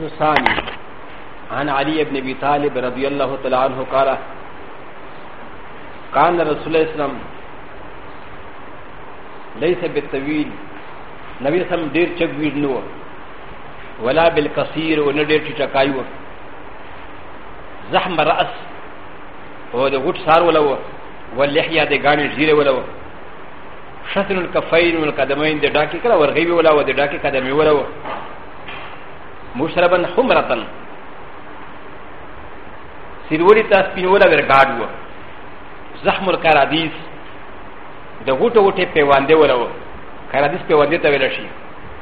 نسانی عن علی ابن ابی طالب رضی اللہ تعالی عنہ قال كان رسول الله اسلام ليس بالطويل نبی سم ډیر چګویر نو ولا بالقصير ون ډیر چټکایو زحم راس او د غټ سار ولو واللحيه د غاڼې زیره ولو شتن الكفين والقدمين د ډاکی کړه ورغي ولو د ډاکی قدمي ولو مشربا حمرتن سیروري ته سپینوله ورګاډ و زخم القرادیس د غوټه غوټه پیوانده ولو قرادیس پیوانده ته ویل شي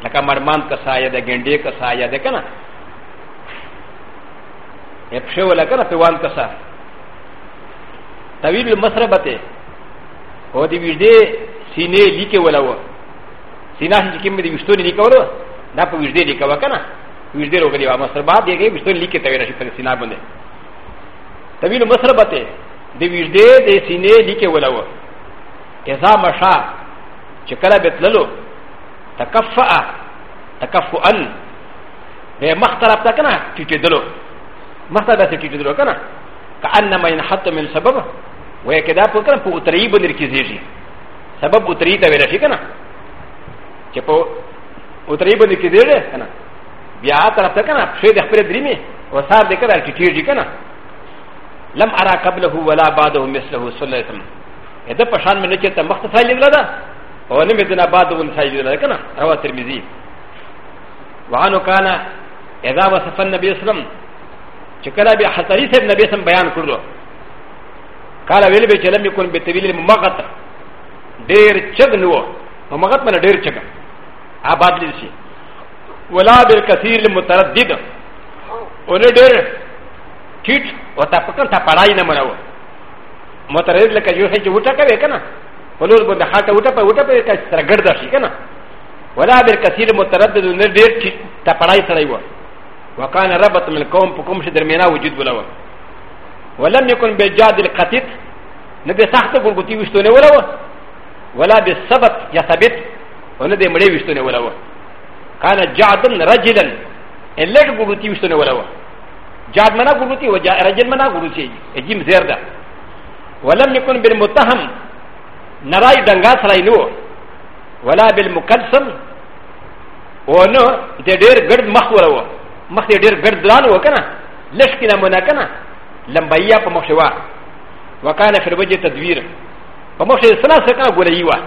لکه مرمان کسایه د ګنډې کسایه ده کنه افشه ولا کنه پیوان کسا طویل المسربته او دی ویډې سینې لیکه ولو سینه چې کوم دی وشتونه لیکولو دا په ویډې لیکو کنه ویژدې روغلی وه مسربات دی ویشتو لیکې ته ویل شي په سینا باندې طویل مسربت د ویژدې د سینې لیکې ولو اذا مشا چې کله به تللو تکفع تکفعا به مخ طرف ته کنه ټیټېدلو مخ ته به ټیټېدلو کنه کانما ينحط من سبب وای کدا په کنه په اترې باندې کېږي سبب اترې ته ویل شي کنه چې په اترې باندې کېږي کنه بیا تر ته کنه شی د خپل دریمه وسار دې کړه چې ټیټی کنه لم ارا قبله ولا بعده مثله صلی الله علیه وسلم اته پشان مې نه چې ته مختصای لیدل دا او نه مې دنا بعده ون سای لیدل کنه روا ترمذی وانو کان اذا وصف النبي صلی الله علیه وسلم چې کله بیا حضرت صاحب نبی سم بیان کړو قال ویل به چې لم يكن بتویل مغت ډیر چغ نو مغت منه ډیر چغ آباد لیدل شي ولا بالكثير المتردد oh. وندر تيت وتفكر تفراي نمرو متردد لك جو هي جوتا كبه كنا ولو بند خاطه وتا په وتا په سرګرد شي کنه ولا بالكثير المتردد وندر تيت تفراي سړی و وكان ربط من القوم بكم شدر مينا وجود ولا ولم يكن بجاد القتيت نبي سخت غلغتي وشتونه ولا ولا بالثبت يثبت ولدي مري وشتونه ولا ولا كان جعدا رجلا ان لك غلوتي وشتنا ولا جعد منا غلوتي ورجل منا غلوتي اجيم زيردا ولم يكن بالمتهم نراي دنغاس راينو ولا بالمكلسم ونو دير غرد مخورا و مخ دير غرد دران وكنا لشكنا مناكنا لمبايا بمخشوا وكان في الوجه تدوير بمخشوا سلاسة كان غوليوا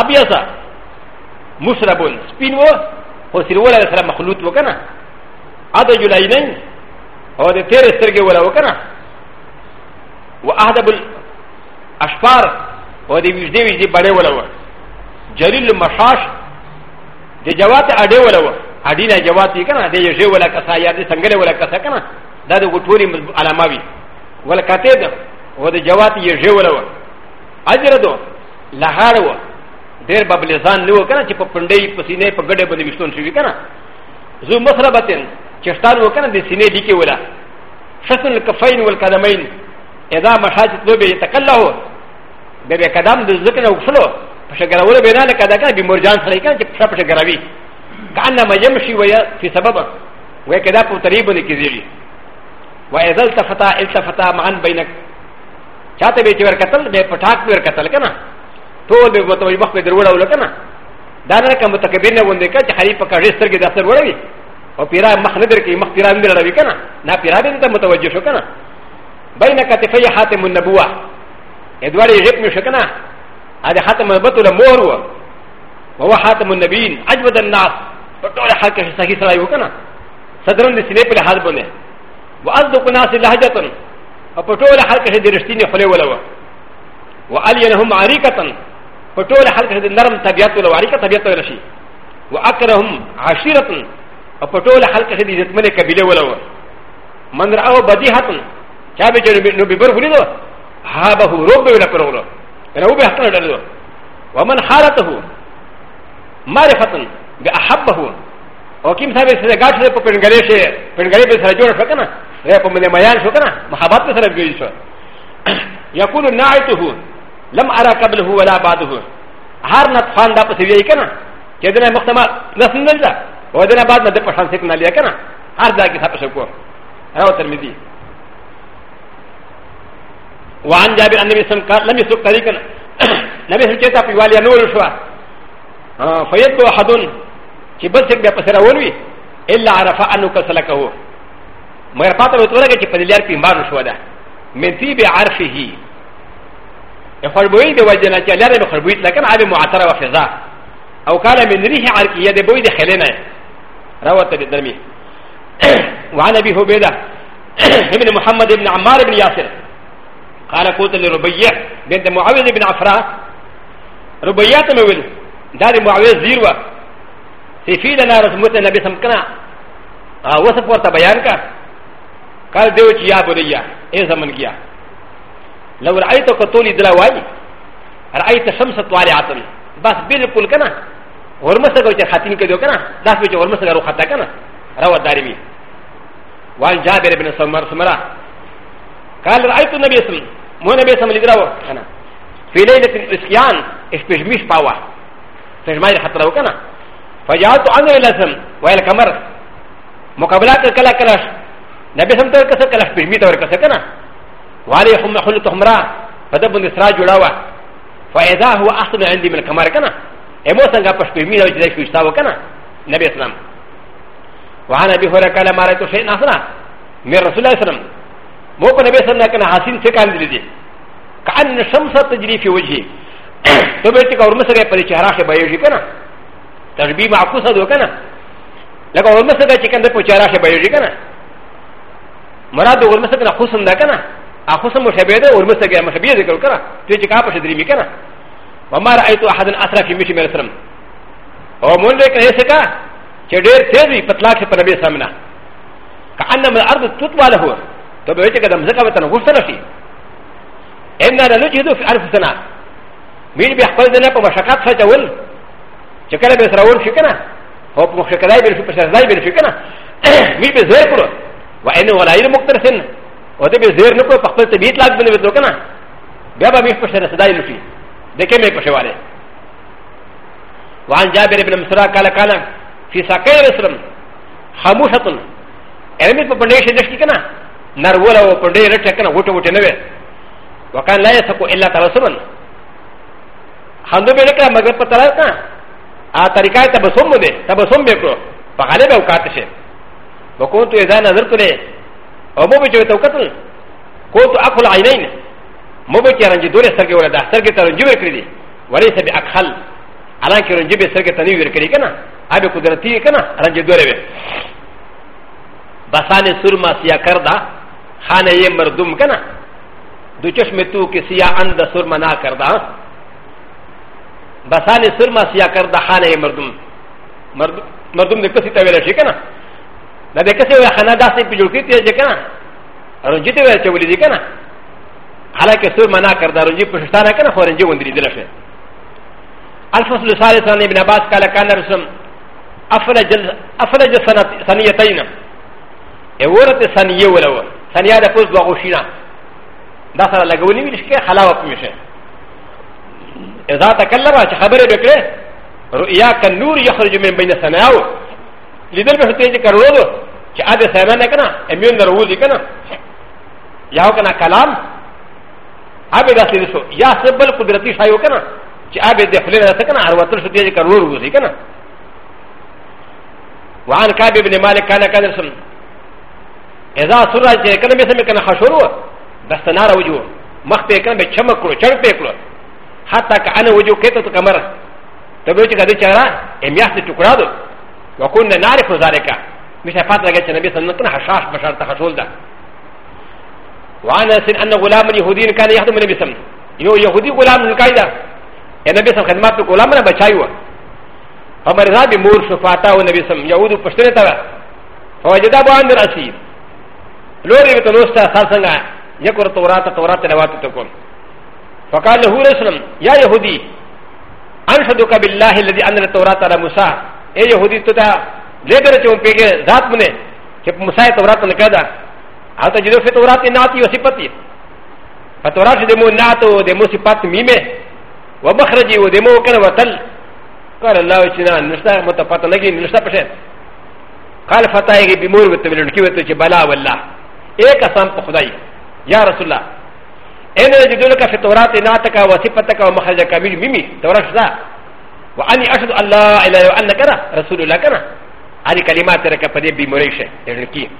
ابيضا مسربون سپین و خو سرول سره مخلوط وکنه اده جولای نه او د تیر سترګې ولا وکنه و اهدب الاشفار او د ویجدې ویجدې بړې ولا و جلیل المشاش د جوات اډې ولا و اډې نه جوات یې کنه د یې ولا کسا یا د څنګه ولا کسا کنه دا د غټوري علامه وي ولا کته ده او د جوات یې ولا و اجر دو لهار و ډېر ببلزان نه و کنه چې په پنډې په سینې په ګډه باندې وشتون شوی کنه زو مسلبتن چشتان و کنه د سینې لیکي ولا شسن الکفین والقدمین اذا مشاجت لو به تکلهو به به قدم د ذکر او خلو په شګرول به نه کدا کنه به مرجان سره کنه چې په پښه ګروي کانما يمشي ويا في سبب وهي كذا په طریق باندې کیږي واذا التفتا التفتا معن بينك چاته به چې ور قتل به پټاک ور قتل کنه ټول به وته مخ په دروړه ولکه نه دا نه کوم متکبر نه وندې کچ حری په کړي سترګې د اثر وړوي او پیرا مخ نه درکې مخ پیرا نه لړوي کنه نه پیرا دې ته متوجه شو کنه بین کتفی حاتم النبوه ادواري غیب مې شو کنه هغه حاتم نبوت له مور و وهو حاتم النبیین اجود الناس په ټول حق کې صحیح سره یو کنه صدرن دې سینې په حال بونه واصدق الناس لهجه او په ټول حق کې دې رښتینی خلې ولوه وعلي لهم عريقه فطول حركه نرم تبيات ولا واريكه تبيات ولا شيء واكرهم عشيره فطول حلقه دي زتمن كبيله ولا من راه بديهه كابي جن نبي بر فليدو هذا هو روب ولا كرولو انا يعني هو بحثنا دلو ومن حالته معرفه باحبه وكيم ثابت سره غاش سره پنگلي شه پنگلي به سره جوړ فکنه رې په ملي ميان شو کنه محبت سره جوړ شو يقول نعيته لم ارى قبله ولا بعده هر نطفان دا پس وی کنه چې دنه مختما لسنل دا او دنه بعد مده پشان سیک نه لیا کنه هر دا کې تاسو کو راو ترمذی وان جابر ان النبي سم قال لم يسوق طريقا نبي سم چتا په والي نور شو فيت احدن چې بل څنګه په سره ولوي الا عرف انه كسلكه مگر پاتره وتورګه چې په لیار پیمار شو دا من تیب عرفه خربوي د وجنه چې لاره به خربوي لكن عاد معتره وفضا او كان من ريح عرقيه د بوي د خلينه روته بالدرمي وعن ابي هبيده ابن محمد بن عمار بن ياسر قال قلت لربيع بنت معاويه بن عفراء ربيعه تمويل دار معاويه زيروه سيفي لنا رسمت النبي سمكنا وصف ورطه بيانك قال ديوتي يا بنيه ايه زمن كيا لو رأيت كتولي دلواي رأيت شمس عطل بس بالكل كنا ورمسك وجه خاتين كدو كنا داس وجه ورمسك روحتا كنا روى الدارمي وعن جابر بن سمر سمرة قال رأيت النبي صلى الله عليه وسلم مو النبي صلى الله عليه وسلم في ليلة الإسكيان إشبجميش باوا فجمعي حتى لو كنا فجعلت أنا لسم وإلى كمر مقابلات كلا كلاش نبي سمتر كسر كلاش بجميت وركسر كنا وعليهم مخلوقهم را فدب النسرا جوړاوه فإذا هو أحسن عندي من الكمار كنا امو څنګه پښپې مینه چې دای شوښتا وکنه نبی اسلام وعن ابي هريره قال ما رايت شيئا حسنا من رسول الله صلى الله عليه وسلم مو په نبی صلی الله علیه وسلم حسین څه کاندلی دي کان شمس تجری فی وجهی تو به ټیک اور مسره پر چهره شه بایوږي کنه تشبیه معکوسه دو کنه لکه اور مسره چې کنده په چهره شه بایوږي کنه مراد اور مسره حسن ده کنه アホサムシャベル、ウムセゲムシャベルクラ、トゥチカプシディミカナ。ママライトハザンアサフィミシメルサム。オモンデクレセカ、チェデルテリパトラキパラビサムナ。カアンダムアルトゥトワラホー、トゥベチカダムゼカバタンウスナシ。エンダルチドフアルフセナ。ミリビアファズナポマシャカツサチャウル。チェカラベスラウルシュケナ。オプモシャカライベルシュペシャライベルシュケナ。ミリビズレクロ。ワエノワライルモクタルセン。و د به زیر نه په خپل طبيعت لاګ بنوي ته کنه بیا به میخ په سره صداي لوشي د کې مې په شواله وان جابر ابن مسرا قال قال في ساقي رسول خاموشه ارمي په پندې شي دشي کنه نرول او پندې رټ کنه وټه وټه نه وي وکان لا يسكو الا تبسما خندو به لکه مگر په تلل کنه ا طریقه تبسم دې تبسم به کو په غالب اوقات شي وکونت اذا نظر کړي او مو به چې ته وکتل کو ته اخل عینین مو به کې رنج دورې سرګې ولا د سرګې ته رنج ورکړي دي ولې سبې اخل الان کې رنج به سرګې ته نه ورکړي کنه ابي قدرتي کنه رنج دورې وي بسانه سرما سیا کردا خانه یې مردوم کنه دو چشم تو کې سیا اند سرما نه کردا بسانه سرما سیا کردا خانه یې مردوم مردوم مردوم دې پسې ته ویل شي کنه だでかせは花だせぴじゅうきてじかな。ロンジティブチョウリジカナ。ハラケスマナカダロンジプシュタラカナホンジウンディディレシェ。アルファスルサレサンエビナバスカラカナルソン。アフラジャサニアタイナ。エウォルテサニエウォル。サニアダポスバゴシナ。ダサラガウニミシケハラワプミシェ。エザタカラバチハベレデクレ。رؤيا كالنور يخرج من بين السماوات لیدل به ته چې کړو دو چې اده سره نه کنه امیون دروځي کنه یاو کنه کلام ابه داسې شو یا سبل قدرتي شایو کنه چې ابه د خپل نه کنه اروتل شو دې کړو وروځي کنه وعن كعب بن مالك كان كان رسم اذا سرى كان بسم كان خشرو بس نار وجوه مخ به كان بچمکلو چر پکلو حتى كان وجوه كته کمر تبوچ کدی چرا امیاست چکرادو وكنا نعرف ذلك مش فاتنا جت النبي صلى الله عليه وسلم حشاش بشر تخشول ده وانس ان غلام يهودي كان يخدم النبي صلى الله عليه وسلم يو يهودي غلام القاعده النبي صلى الله عليه وسلم خدمات غلامنا بچایو عمر ذا بمور شفاتا والنبي صلى الله عليه وسلم يهود پشتنه تا فوجد ابو عند راسي لوري بتنوستا سالسنگا يقر تورات تورات تلاوات تكون فقال له رسول يا يهودي انشدك بالله الذي انزل التوراة على موسى エヨホディトダレベルチョンペケザープネキプムサイトラトネカダアタジドフェトラティナティヨシパティパトラジデモナトデモシパティミメウマハラジウデモカナワタルカララウチナンスタムタパタナギンスタプシェカルファタイギビモルウトミルキウトチバラウラエカサンポフダイヤラスラエネルジドルカフェトラティナタカワシパタカワマハジャカミミミトラシザ واني اشهد الله الا ان كنا رسول الله كنا هذه كلمات ترك قد بمريشه تركي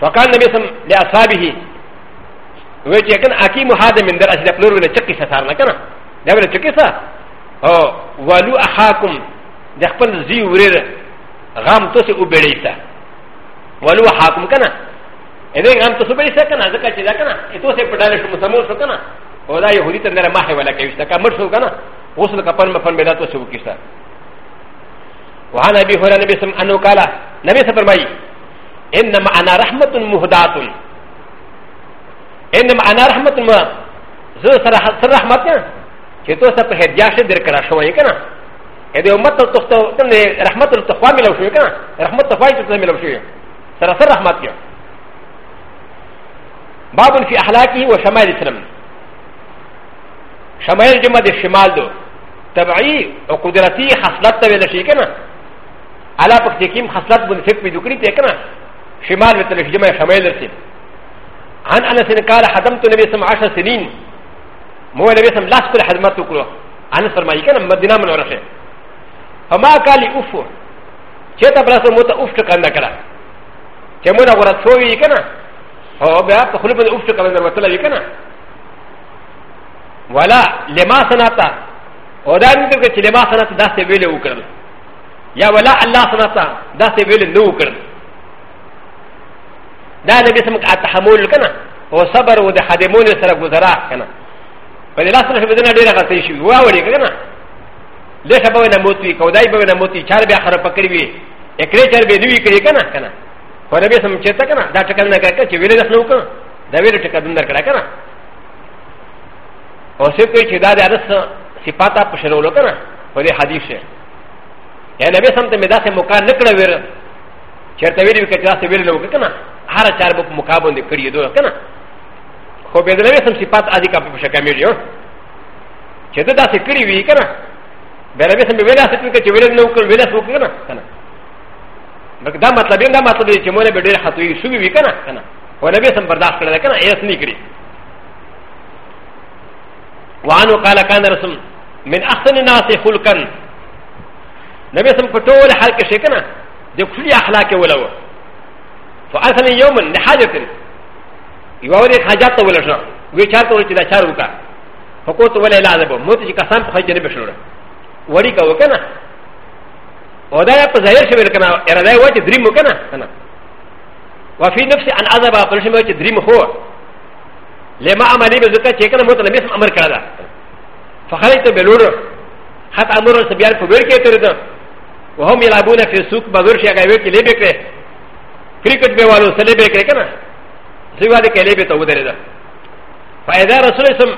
فقال النبي صلى الله عليه وسلم لاصحابه ويجي كان اكيم هذا من در اشد بلور ولا تشكي ستارنا كنا لا ولا تشكي سا او ولو احاكم دخل زي ورير غام توسي وبريسا ولو احاكم كنا اذا غام توسي بريسا كنا ذكر كذا كنا اتوسي بدالش مسموس كنا ولا يهودي تندر ما هي ولا كيف ذكر مرسو كنا وصل كفن مفن بلاتو سوكيسا وعن ابي هريره نبي سم انه قال نبي سفرماي انما انا رحمه مهدات انما انا رحمه ما زه سر رحمت چې تو سره په ر شه در کرا شوې کنه اې ا امت ته تو ته رحمت ته خوا ملو شوې کنه رحمت ته فائدې ته ملو شوې سره سر رحمت کې باب في اخلاقه وشمال الاسلام شمال جمع د شمال دو تبعي او قدرتي حصلت ته ولا شي کنه علا په دې حصلت من فکر پیدا کړی ته شمال مثل تل شمال لري عن انس قال حدمت النبي صلى الله عليه سنين مو النبي صلى الله عليه وسلم حدمت وکړو انس فرمایي کنه من منورشه فما قال اوف چته برسه مت اوف کنه کړه چې موږ غوړه شوې کنه او بیا په خپل اوف کنه ورته لې کنه ولا لما سناتا او دا نه کوي چې لما سنت داسې ویل وکړل یا ولا الله سنت داسې ویل نه وکړل دا نبی سمک اتحمل کنه او صبر او د خادمون سره گزارا کنه په دې لاس نه بدنه ډیره غته شي واوري کنه لکه به نه موتی کودای به نه موتی چار بیا خراب پکړی وي اکړې چار به نیوي کړی کنه کنه خو نبی سم چته کنه دا ټکل نه کړ چې ویل نه وکړ دا ویل ټکل دندر کړه کنه او څوک چې دا د ارس صفاتا پشنولو کنه په دې حدیث شه یا نبی سم ته مې داسې موقع نه کړی ویره چېرته ویلي وي که داسې ویلې وکړه که نه هر چار به په موقع باندې کړي دوه که نه خو بیا د نبی سم صفات عادي کا په شکمېږي چې ته داسې کړي وي که نه بیا نبی سم ویلا ست وکړه چې ویلې نه وکړ ویلا ست وکړه که نه بلکې دا مطلب دا مطلب دی چې مونږ به ډېر خطوي شوي وي که نه که نه و نبی سم برداشت کړی که نه ایس نه کړي وعنو قال كان رسول من احسن الناس خلقا نبي سم فتول حلقه شكنا د كل اخلاق ولو فاصل يوما لحاجه يوري حاجات ولا شو ويشار تقول كذا شار وكا فقلت ولا لا ذبو موت شي كسام خرج نبي شنو وري كا وكنا ودا يا بزاير شبه كنا انا لا وجه دريم وكنا انا وفي نفسي ان اذهب اقول شيء دريم هو لما عملي بزكاه شكنا موت لم امر كذا فخرجت بلور حتى امر السبيان فبير كترد وهم يلعبون في السوق بذور شيء غير كلي بكره كريكت بيوالو سلي بكره كنا سيوا دي كلي بتو درد فاذا رسول اسم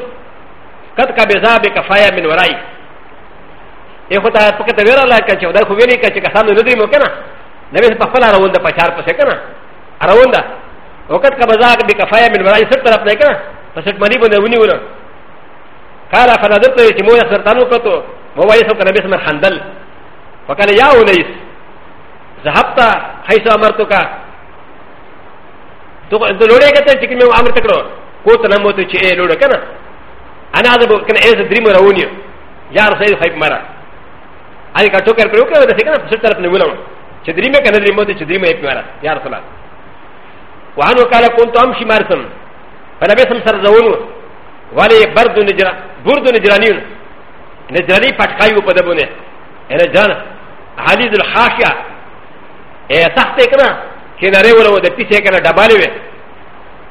قد كبزا بكفايا من وراي يخو تا پکت ویرا لا کچ ودا خو ویلی کچ کسان نو دی مو کنا نبی په خپل راوند په چار پسه کنا راوند وقت کبزا بکفايا من وراي سر طرف نه کنا پسټ منی بنه ونی ونه قال فنظرت الى تيمو يخسرتانو كتو وهو يسوع كان باسم الحندل فقال يا انيس ذهبت حيث امرتك تو لوري كتل تكن مو امر تكرو كوت نمو تو چي لوري كنا انا هذا كان ايز دريم راوني يا رسول خيب مرا اي کا ٹوکر کرو کہ وہ دیکھنا پھر طرف نے بولا چدری میں کنا دریم تو چدری میں ایک مرا یا رسول اللہ وعنه قال كنت امشي مرسم فلبسم سرزونه ولې برد نجرا برد نجراني نجراني پټکای په دبونه انا جان حدیث الحاشیه ا تحت کنا کناره ولو د پیسه کنا ډبالې و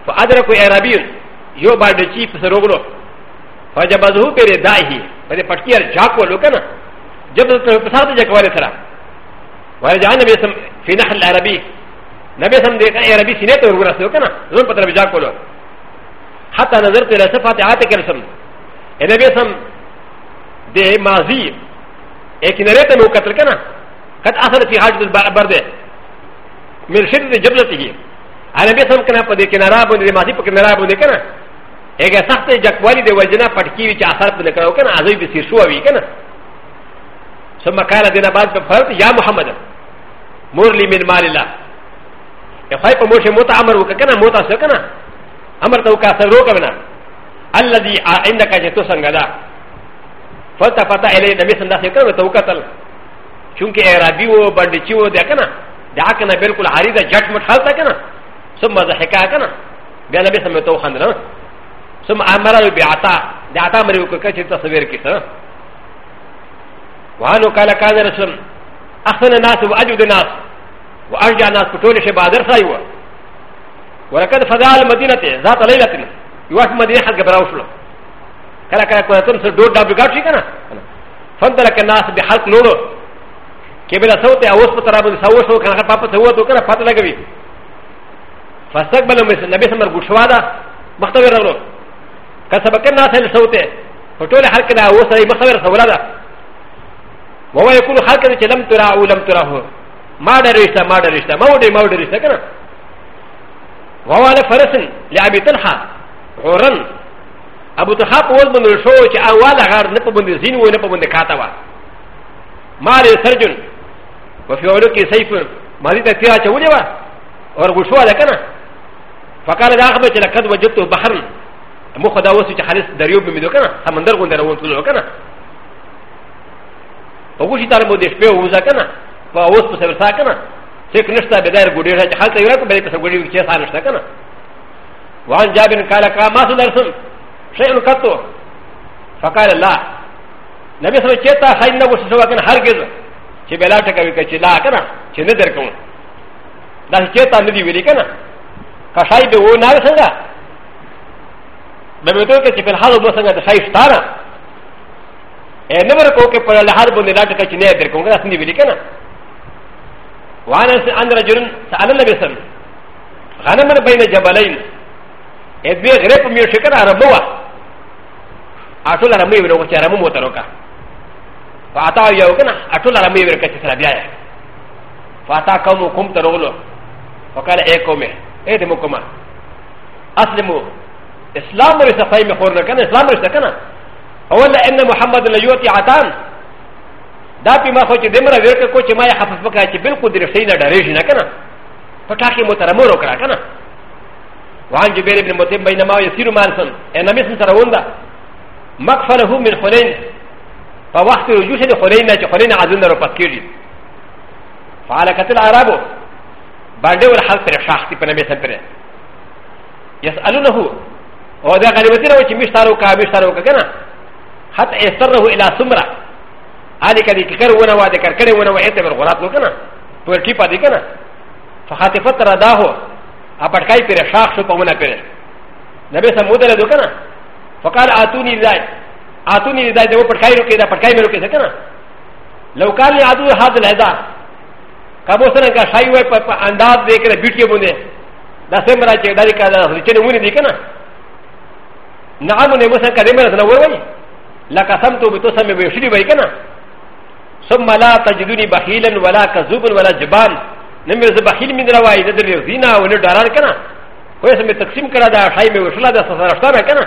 فادرکو عربی یو باندې چی په سروغلو فجبذو پر دایي په پټکیار جاکو لو کنا جب ته په ساته جکواله سره وای جان نبی سم فی نحل العربی نبی سم دې عربی سینې ته ورسو کنا زون په طرف جاکو لو حتى نظرت الى صفات عاتك الرسم النبي سم دي ماضي لكن ريت انه قتل كنا قد اثر في حاجه البرده من شده جبلته النبي سم كنا قد كنارا بند ماضي كنارا بند كنا اگه سخت جکوالی دی وجنا پټکی وی چې اثر پنه کړو کنه ازوی به سیر شو وی کنه ثم قال دنا بعد په فرض یا محمد مورلی من مال الله خای په موشه موت امر وکنه موت اسه کنه امر تو کا سر روک بنا الذي عندك جتو سنگدا فتا فتا الی نبی صلی اللہ علیہ وسلم تو قتل چونکہ اعرابی و بندچی و دیکھنا دا کنا بالکل عارض جٹ مٹ خلتا کنا ثم ضحکا کنا بیا نبی صلی اللہ علیہ وسلم تو خندنا ثم امر بعطا دعتا مری کو کچ تصویر کی تھا وانو قال كان رسول احسن الناس واجود الناس وارجع الناس بطول شبادر سايوه ولكن فضاء المدينة ذات ليلة يواش مدينة حتى براوشلو كلا كلا كلا تنسى دور دابو غاشي كنا فندلك الناس بحلق نورو كبيرة صوتي أوس بطرابة سوشو كان بابا سوتو كنا فاتو لغوي فاستقبل النبي صلى الله عليه وسلم مختبر رغلو كسبك الناس اللي صوتي فطول حلق دا أوس رأي مختبر سولا دا وهو يقول حلق دا لم تراه لم تراه ما درشتا ما درشتا ما ودي ما ودي رشتا كنا وهو على فرس لابي طلحه هورن ابو طلحه اول من الشوش اول غار نبو بند زين ونبو بند كاتاوى ماري سرجن وفي عروقي سيف مالي تكتيرا شوليوى ورغشوى لكنا فقال الاخبر لقد وجدته بحرا مخدا وسي حارس دريوب بمدوكنا سمندر غندر وانتظروكنا وغشي تعلموا دشبه وزاكنا فاوسط سبرساكنا څوک نشته به دار ګډې راځي هلته یو راکړي په ګډې کې څه نشته کنه وان جابر قال قام ما درسم شيء قطو فقال لا نبي صلى الله عليه وسلم خاين نو سوا کنه هرگز چې بلا ټکوي کې چې لا کنه چې نه درکوم دا چې تا نه دی ویلي کنه که شای به و نه څنګه به متو کې چې په حال مو څنګه د شای ستاره اې نو ورکو کې په لحال باندې لا ټکوي چې نه درکوم دا څنګه ویلي کنه وانا ان رجل سال النبي صلى الله عليه وسلم غنما بين جبلين ابي غريب من شكر عربوه اطول رمي ولو كان رمو موتروكا فاتا يوكنا اطول رمي ولو كان سرابيا فاتا قوم قوم ترولو وقال اي قومي اي دمكما اسلموا اسلام رسالة فايم يقولنا كان اسلام رسالة كان هو ان محمد لا يؤتي عتان だピマホチデムラウェルコチマイハファカチビルコディレセイナダレジナカナパタキモタラモロカラカナワンジベレブンモテンバイナマイシルマンソンエナミスンタラウンダマクファラフミンホレンパワクルユシェルホレンナチホレンアズンダロパキリファラカテラアラボバデウルハルプレシャーティプレメセプレヤスアルノホウオダガリウティラウチミスタロカミスタロカカナハタエスタロウエラスムラアリカディキカルウォナワデカカレウォナワエテブルゴラトカナプルキパディカナファハティファタラダホアパカイペレシャーシュパウナペレナベサムデラドカナファカラアトゥニザイアトゥニザイデオパカイロケダパカイメロケセカナロカリアドゥハズレダカボセンカシャイウェパパアンダーディケレビューティブネダセムラチェダリカダリチェルウィディカナなあもねもせんかでもなわい。らかさんとぶとさめぶしりばいかな。ثم لا تجدني بخيلا ولا كذوبا ولا جبان نمي ز بخيل من رواي ذ در زينا ول داران كنا کوئی سمے تقسیم کرا دا شای میں وشلا دا سارا رشتہ میں کنا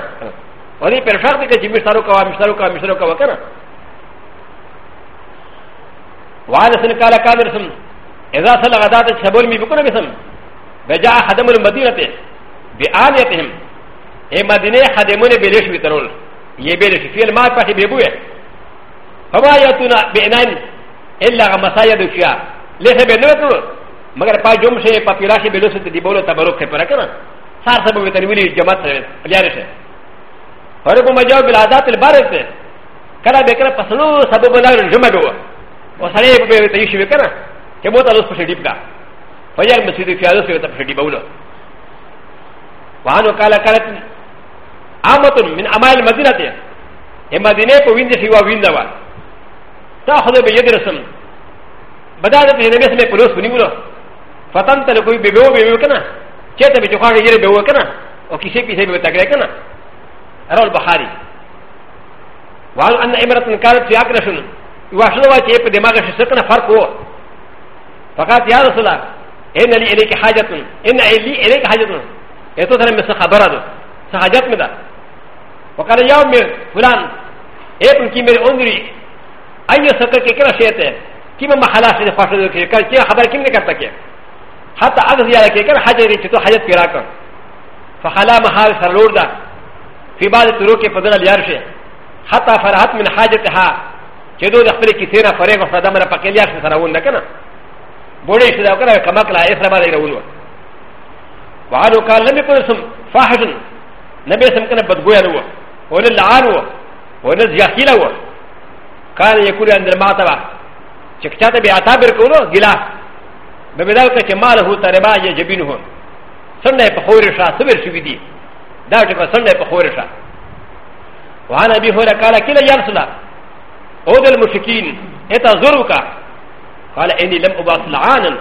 اور یہ پرشار دے کہ جمی سارو کا مشترو کا مشترو کا کنا وعلى سن قال قال رسم اذا صلى غدات شبول می بکنا بسم بجاء خدم المدينه بآليتهم اے مدینے خدمون بیلش وترول یہ بیلش فی الماء پہ بیبوے فما ياتونا بعنان الا مسايا دوشيا ليس بنوتو مگر پا جوم شي پا پیراشي بلوس ته دی بولو تبرک کي پر کنه سار سبب وتن ویلي جماعت سره ليار شي فرق مجاو بالعادات البارز ته کلا بکره پسلو سبب بلا جمع دو او سره په ته شي وکنه کې مو ته لوس په شي دیپدا فجر مسجد کې اوس ته په شي دی بولو وانو کالا کلت عامه من امال مدینه ته مدینه په ویند شي وا ویندا وا تا خدا به یدرسم بدا د په نبی سمه پلوس ونیولو فتن تل کوئی بیبو بیبو کنه چته به چوخاړي یې بیبو کنه او کیسه پیسه به تکړه کنه رول بخاری وعن ان امرت انکارت فی اکرشن واشنو وا چې په دماغ شې سکنه فرق وو فقط یا رسول الله ان لی الیک حاجت ان لی الیک حاجت اته سره مې خبره ده حاجت مې ده وقال یا فلان اے ان کی میرے اندری اي سكر كي كلا شيته كيما ما خلاص اللي فاشل كي كان كي خبر كيما كرتا كي حتى اغز يا كي كان حاجه ري تو حاجه كي راكم فخلا محال سرور دا في بعض الطرق فضل اليارشه حتى فرحت من حاجتها كدو دخل كي سينا فريق فدام انا باكل يارشه سراون لكنا بودي شدا كنا كما كلا اسرا بعد يقولوا وعادوا قال لم يكن اسم فاحش نبي اسم كان بدغويا هو ولا لعان هو ولا زياخيلا هو كان يقول عند المعتبة شكتات بيعتبر كونه جلا بمدالك ماله تربا يجبينه سنة بخورشا صبر شبيدي دعوة سنة بخورشا وعن أبي هريرة قال كلا يرسل أود المشركين اتزورك قال إني لم أبعث لعانا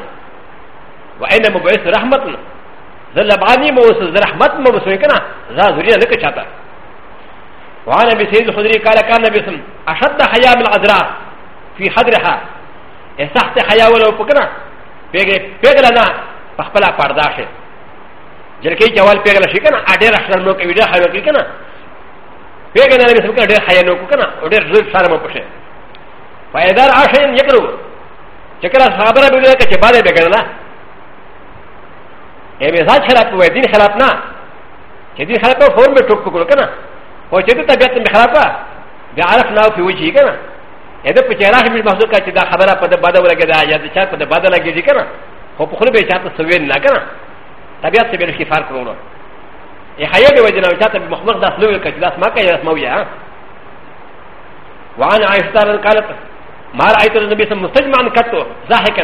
وإن مبعث رحمة ذل بعاني موسى ذل رحمة موسى كنا ذا زرينا لك شاطر وانا بسيد الخدري قال كان باسم اشد حياء من العذراء في حضرها سخت حياء ولو فكنا بيغلنا فخبلا بارداشه جلكي جوال بيغلا شيكنا ادير اشرم لو كبيره حياء كنا بيغلنا بسم كنا ادير حياء لو كنا ادير زل شرم بشه فاذا عشان يكرو شكرا صابره بيغلنا كبار بيغلنا ايه مزاج خلاف ودين خلافنا كدين خلاف فون بتوكو كنا و چې د طبیعت مخرافه بیا عرفنا فی وجهی کنه یا د په چهره مې محسوس کړ چې دا خبره په د باده ولګېده یا د چا په د باده لګېږي کنه خو په خوله به چاته سویل نه کنه طبیعت څه بل کې فرق ورونه ای حیا به وجنه او چاته محمد داس لوی کړ چې داس ما کوي داس مو یا وعن عائشة قالت ما رأيت النبي صلى الله عليه وسلم مستجمعا كتو ضاحكا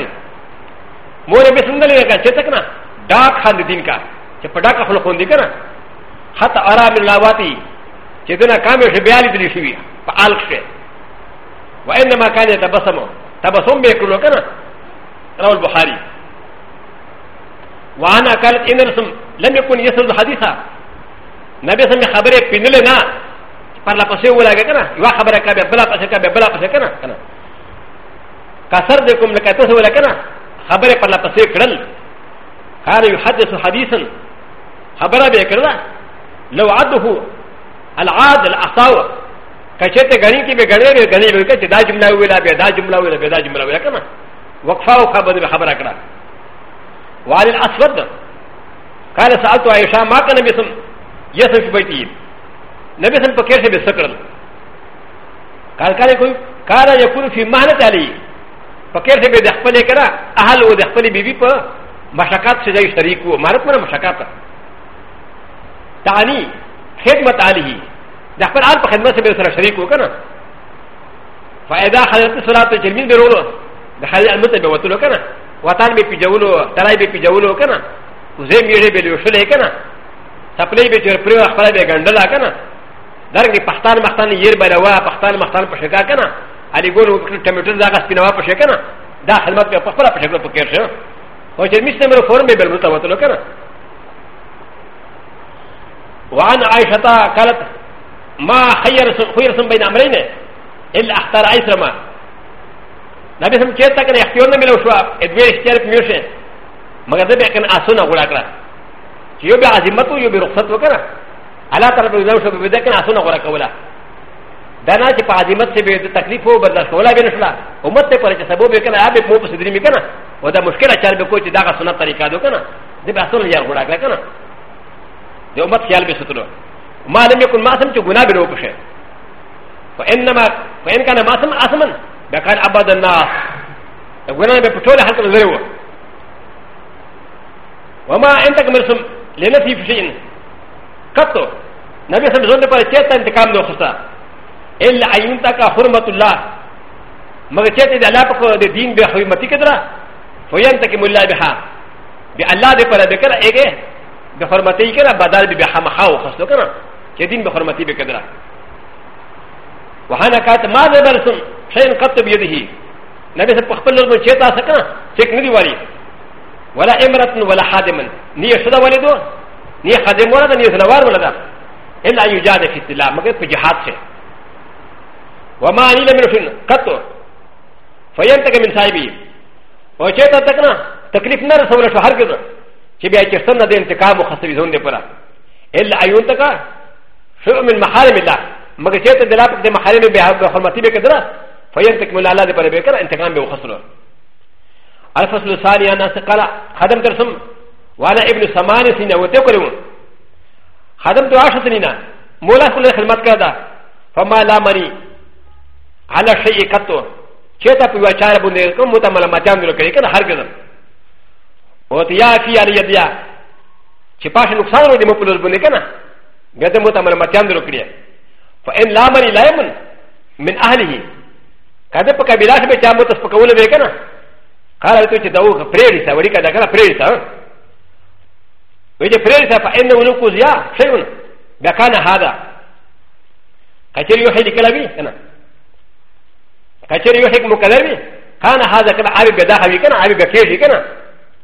مور به څنګه لګا چې تکنا ډاک خاند دین کا چې پډاک خلخوندې کنه حتی آرام اللاواتی چې دنا کام شي بیا لیدل شي په الک شي وانما كان يتبسم تبسم به کړو کنه رواه البخاري وانا قالت ان رسم لم يكن يسرد حديثا نبي سمي خبره پینل نه پر لا پسې ولاګه کنه یو خبره کا به بلا پسې کا به بلا پسې کنه کنه کسر دې کوم لکه تاسو ولا کنه خبره پر لا پسې کړل قال يحدث حديثا خبره به کړل لو عده العاد الاخطاء كشرت غني كي بغني بي غني بي كي دا جمله ولا بي دا جمله ولا بي دا جمله ولا كما وقفا وخبر خبر اكرا وعلى الاسود قال سالت عائشه ما كان بسم يسم في بيتي نبي سم بكير سي بسكر قال قال يقول قال يقول في مهنه علي فكير سي بدخل كده اهل ودخل بيبي بي مشاكات سجاي شريكو مارت مره مشاكات تعني خدمت عليه د خپل آل په خدمت سره سره شریک وکړه فائدہ حضرت صلات جرمین به ورو د حضرت المت به وته وکړه وطن به پیجولو تلای به پیجولو کنه وزه میړه به لوشل کنه سپلې به چر پر خپل به ګندلا کنه درګ پښتان مختان ير بلوا پښتان مختان په شکا کنه علي ګور وکړه ټمټر دا غس پینوا په شکا کنه دا خدمت په خپل په شکل پکې شه او چې مستمر فورم به بل وته وته کنه وعن عائشة قالت ما خير خيرسم بين أمرين إلا أختار أيسرما نبي سم چیتا کنه اختیار نمیلو شو ادوی اختیار پیوشه مگر دبی کن آسونه غلا کرا چیو بی عظمت یو بی رخصت وکنا علا طرف یو شو بی دکن آسونه غلا کولا دانا چې په عظمت سے بی تکلیف و برداشت کولا بی نشلا امت ته پر چې سبب وکنا ابي مو په صدری میکنه ودا مشکل اچار به کوچ داغه سنت طریقہ دو کنه دبی آسونه یار غلا کرا کنه د امت خیال به ستلو ما لم يكن ماسم چې ګناه به وکړي فانما فان كان ماسم اسمن بكان ابد الناس ګناه به په ټوله حالت کې زریو وما انت كمرسم لنفي في شيء قط نبي صلى الله عليه وسلم چیرته انتقام نه خوستا الا عينتك حرمه الله مگر چیرته د الله په دین به حرمتي کړه فینتقم الله بها بالله دې پر دې کړه اګه ب ح ر م ت ي ك ن ا بدل ب ح م ح ا و خصلو كنا كدين ب ح ر م ت ي ب ك د ر ا وحنا كات ما ذبل سم شيء قط بيده نبي سب خبل لرم شيطا سكنا شيك ندي واري ولا امرة ولا حادم ني شدا والدو ني خادم ولا ني سلوار ولا دا إلا يجاد في السلاح مگر في جهاد شيء وما نيل من شن قط فينتك من صاحبي وشيطا تكنا تكليف نرسول شو هرگز چې بیا چې څنګه د انتقام مخسوي زون دی پره الا ایون تکا شو من محارم الله مگر چې ته د لاپ د محارم به حرمتي به کړه فینتک مل الله دې پره به کړه انتقام به وخسره الفصل الثاني انا قال خدم ترسم وانا ابن سمان سینه وته کړو خدم تو عاشت لینا مولا کله خدمت کړه دا فما لا منی على شيء کتو چې ته په واچار باندې کوم متمل متان درکې کنه هرګزم او ته یا فی علی یدیا چې پاشه نقصان ورو دې مو پلوز بنه کنه بیا ته مو ته مر متیان درو کړی فان لا من لایمن من اهله کده په کبیلا شه چا مو تاسو پکول به کنه قال ته چې داو پرېړی تا وړي کده کنه پرېړی تا وې دې پرېړی تا فان ولو کو زیا شیون بیا کنه هادا کچری یو هدی کلا وی کنه کچری یو هک مقدر وی کنه هادا کنه عربی دا هوی کنه عربی کېږي کنه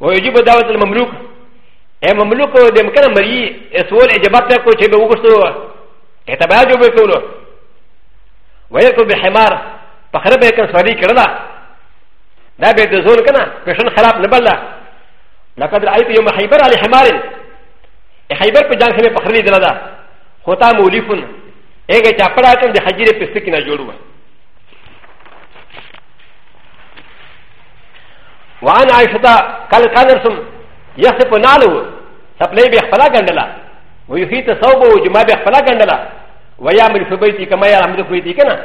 ويجب دعوة المملوك ا مملوك دمكن مري سؤال اجابات لكو شيء بوغشتو اتباعه بكولو ويكو بحمار فخرب يكن سوالي كرنا دا بيت زول كنا كشن خراب نبلا لقد رأيت يوم حيبر على حمار حيبر بجان سمي فخري دلدا خطام وليفن ايه چاپڑا کن دي حجير پستكنا جوڑوا وعن عائشة قال كانرسم يخطف نالو سبلي بيخفلا غندلا ويحيط صوبه وجما بيخفلا غندلا ويعمل في بيتي كما يعمل في بيتي كنا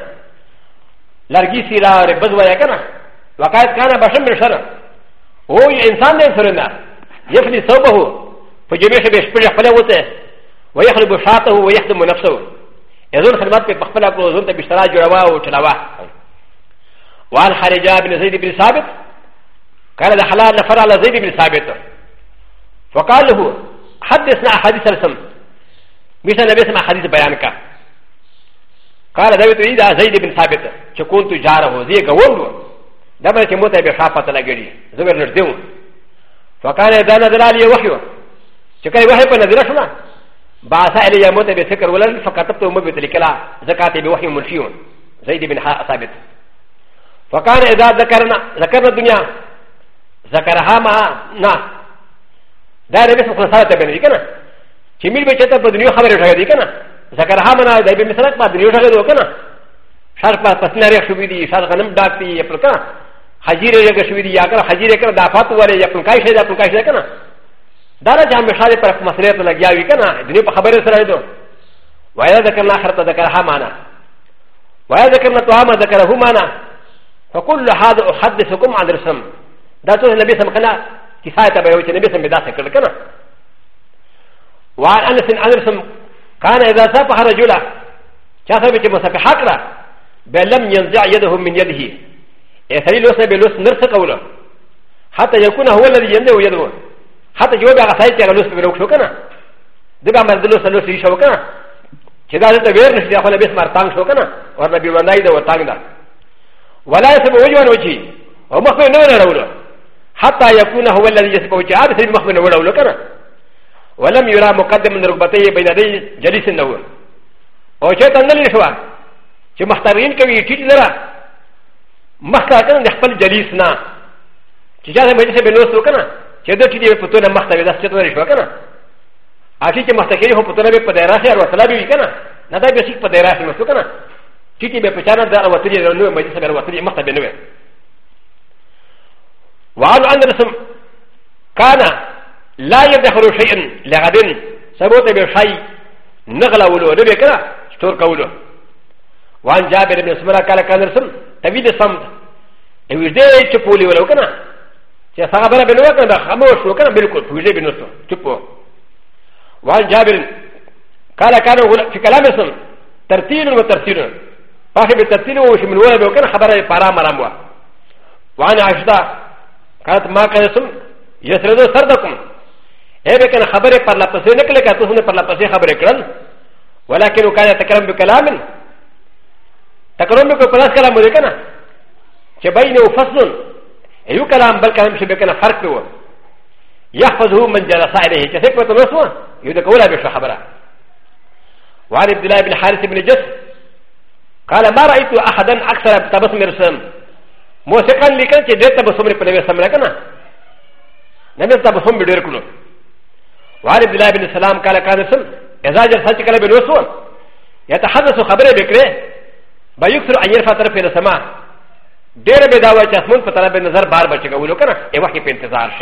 لرغي سيرا ربز ويا كنا وقد كان بشم بشر هو انسان دي سرنا يخلي صوبه فجميش بيشبر يخفلا وته ويخلب شاته ويخدم نفسه يزول خدمات في بخفلا كو زنت بيشترا جروا وتلاوا وعن حرجا بن زيد بن ثابت قال د حلال نفر على زيد بن ثابت فقال له حدثنا احاديث السم مثل نبي سمع حديث بيانك قال داود اذا إيه زيد بن ثابت شكونت جاره زي قول دبر كموت ابي خافه لغري زبر نردو فقال اذا نزل علي وحي شكاي وحي فنزلتنا بعث الي موت ابي سكر ولن فكتبت مبت لكلا زكاتي بوحي منفيون زيد بن ثابت فقال اذا ذكرنا ذكرنا الدنيا ذكرها ما نا دا ربي سوى سنة تبني كنا كميل بيشتا بدنيو خبر يشغل دي كنا ذكرها منا دا بي مثلك ما دنيو شغل دو كنا شارك ما پسنا ريخ شوي دي شارك غنم داك دي يپل كنا حجير ريخ شوي دي ياكرا حجير يكرا دافات والي يپل كاي شاي دا پل كاي شاي كنا دا را جام بشاري پر مسئلة لگياوي كنا دنيو پا خبر يسره دو وإذا ذكرنا آخرت ذكرها مانا وإذا ذكرنا توها ما ذكرهما مانا فكل هذا أحدثكم عن رسم だとナビサムカナ、キサイタバヨチナビサムダセクルカナ。ワンアンセンアンセンカナエザサパハラジュラ、チャサビチムサペハクラ、ベルムニンザヤドウミニヤディヒ、エサリロセベルスナルセカウラ、ハタヤコナウォルディエンデウヤドウ、ハタヨガサイタガルスベルクショカナ、デバマズルスルスリショカナ、チダルテベルスヤホレビスマタンショカナ、オナビワナイドウタンダ。ولا يسبب وجهه وجهه ومخفي نور نور حتى يكون هو الذي يسبق جهاد في المحمل ولو كان ولم يرى مقدم من ركبتيه بين يدي جليس النور او شيء تنلي شوى شيء مختارين كوي يجي لرا مختارين نخبل جليسنا شيء جاء مجلس بنوسو كان شيء دوتي دي بطولة مختارين دست تنلي شوى كان اكيد مختارين هو بطولة بدايراسي او سلابي كان ندا بيسيك بدايراسي مسو كان شيء بيبشانا دا او تري نوى مجلس بنوسو مختارين نوى وعن اندرسم كان لا يدخل شيئا لغدن سبوت بشيء نغلى ولو نبي كذا شتور كولو وعن جابر بن سمرا قال كان رسم تبيد الصمت ويجدي تشبولي ولو كنا يا صاحبنا بن وكنا خموش وكنا بالكل ويجدي بنصه تشبو وعن جابر قال كان في كلام اسم ترتيل وترتيل فاهم الترتيل وش من ولد وكان خبره فرامرامو وعن عشده قالت ما كنتم يسرد سردكم هذا كان خبر پر لا پسې نکله کته سن پر لا پسې خبر کړل ولكن كان يتكلم بكلام تكلم بك پلاس كلام دې کنه چې بين وفصل ايو كلام بل كلام شبه کنه فرق و يحفظه من جلس عليه چې څه پته نسو یو د کوله به خبره وعن عبد الله بن حارث بن جس قال ما رايت احدا اكثر تبسم رسم もしかんりかんちでたぶそみぷれさまらかな。なめたぶそみでるくの。わりびらびにさらんからかですん。えざじゃさちからびるそう。やたはずそはべれべくれ。ばゆくるあやさたらふえさま。でれべだわちゃすもんぷたらべなざばばちがうろかな。えわきぺんてざし。